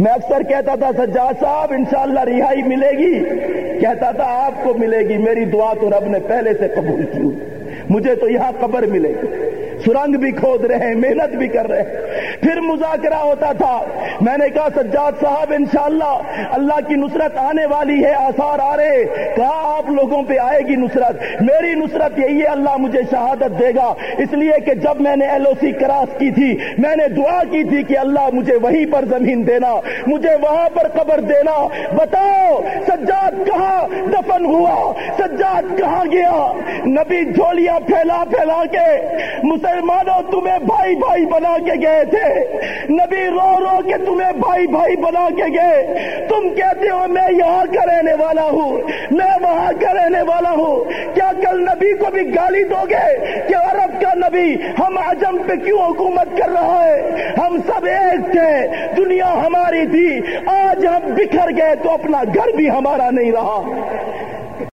میں اکثر کہتا تھا، سجاد صاحب، انشاءاللہ رہائی ملے گی۔ کہتا تھا، آپ کو ملے گی، میری دعا تو رب نے پہلے سے قبول کی۔ مجھے تو یہاں قبر ملے گی۔ سرنگ بھی کھود رہے ہیں، محنت بھی کر رہے ہیں۔ پھر مذاکرہ ہوتا تھا۔ میں نے کہا، سجاد صاحب، انشاءاللہ اللہ کی نصرت آنے والی ہے، آثار آ رہے کہا، آپ لوگوں پہ آئے گی نصرت۔ میری نصرت یہی ہے، اللہ مجھے شہادت دے گا۔ اس لیے کہ جب میں نے ایل او سی کراس کی تھی، میں نے دعا کی تھی کہ اللہ مجھے وہیں پر زمین دینا، مجھے وہاں پر قبر دینا۔ بتاؤ، سجاد کہاں دفن ہوا، سجاد کہاں گیا؟ نبی جھولیاں پھیلا پھیلا کے مسلمانوں تمہیں بھائی بھائی بنا کے گئے تھے۔ نبی رو رو کے تمہیں بھائی بھائی بنا کے گئے۔ تم کہتے ہو، میں یہاں کا رہنے والا ہوں، میں وہاں کا رہنے والا ہوں۔ کیا کل نبی کو بھی گالی دو گے کہ عرب کا نبی ہم عجم پہ کیوں حکومت کر رہا ہے؟ ہم سب ایک تھے، دنیا ہماری تھی، آج ہم بکھر گئے تو اپنا گھر بھی ہمارا نہیں رہا۔